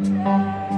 Música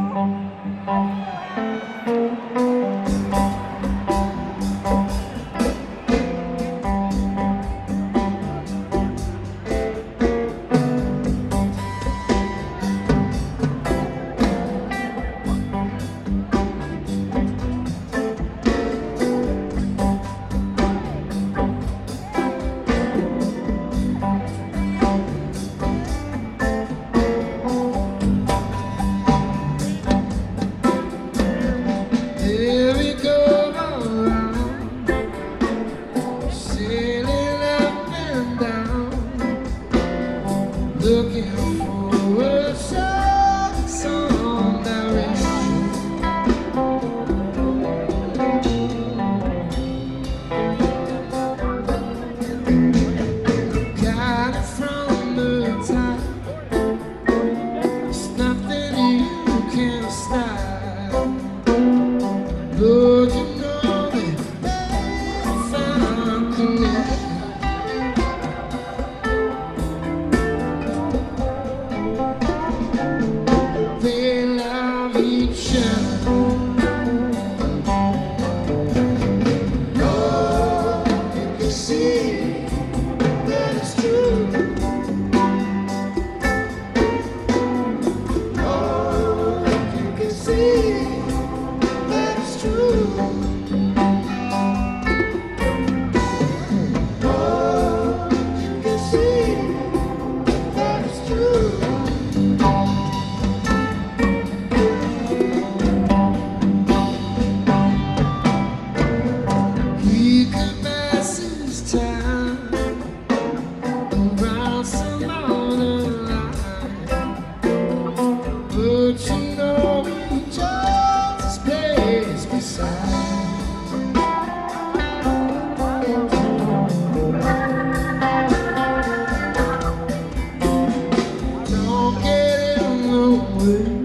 away.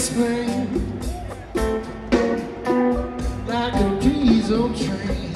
Explain like a diesel train.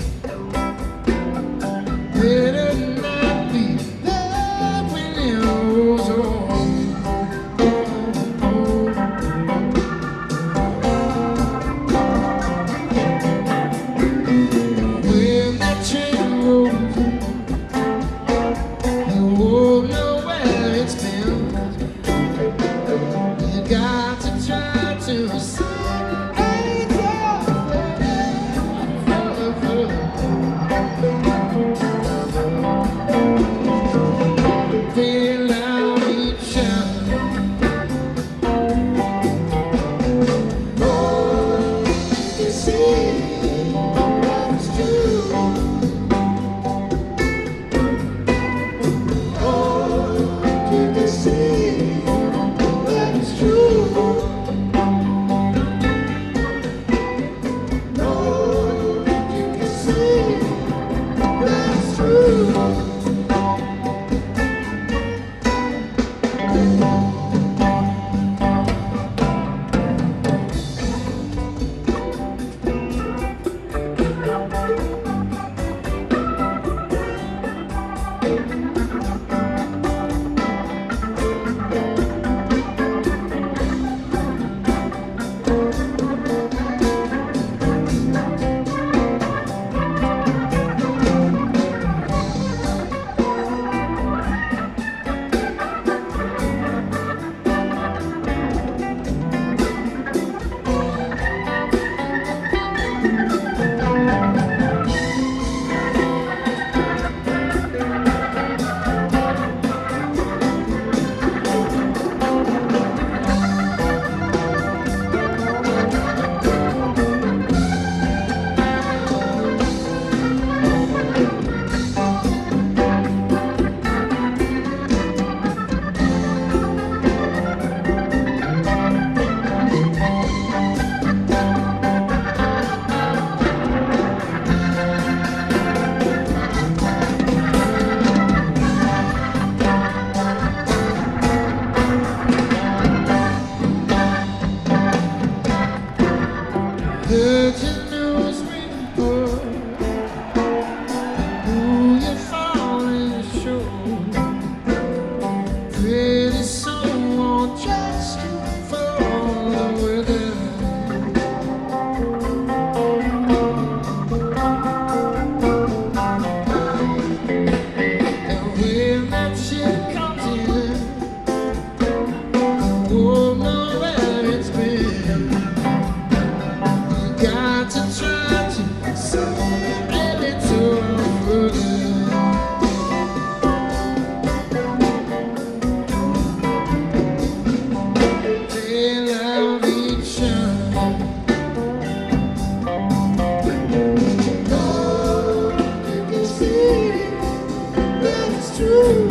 That it's true.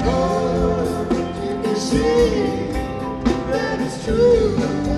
Oh, you can see that it's true.